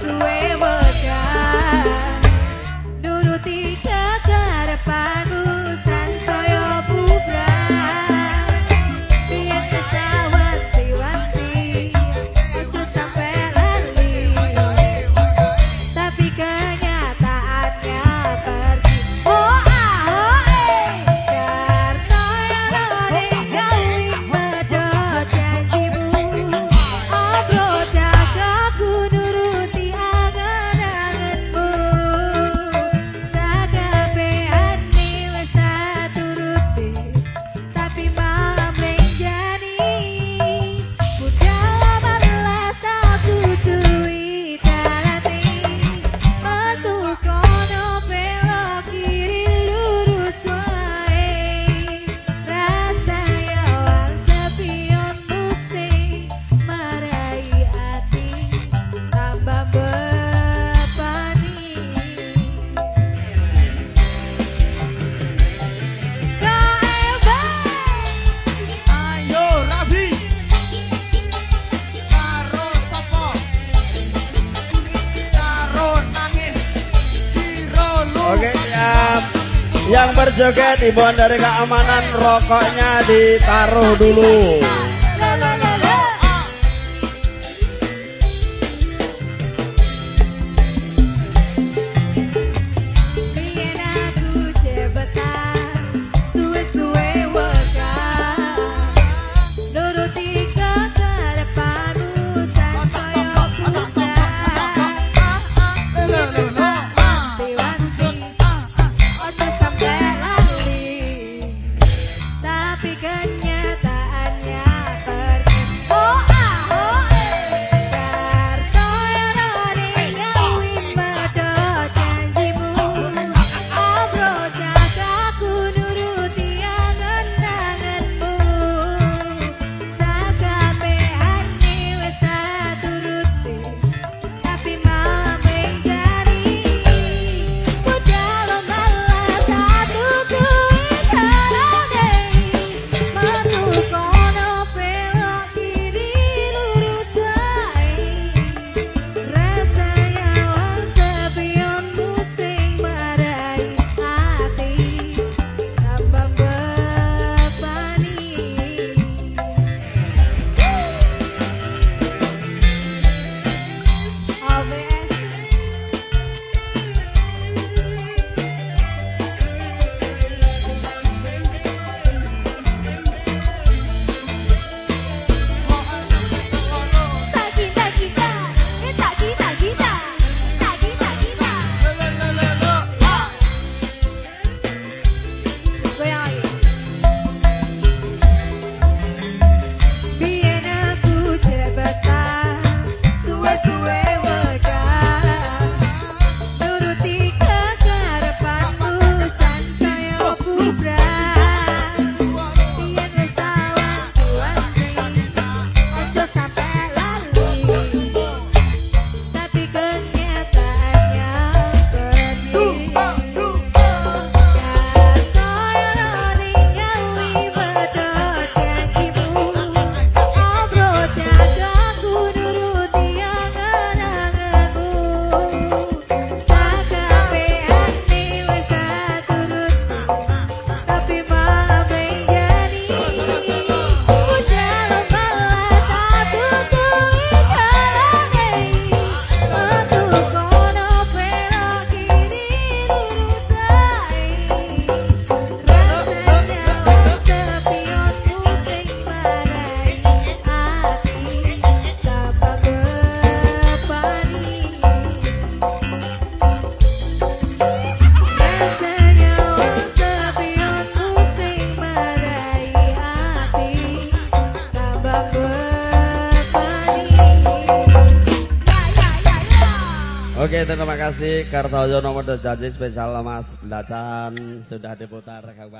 Forever. Oke siap. Yang berjoget imbauan dari keamanan rokoknya ditaruh dulu. Oke terima kasih Kartojo nomor janji spesial Mas Belacan sudah diputar Kang.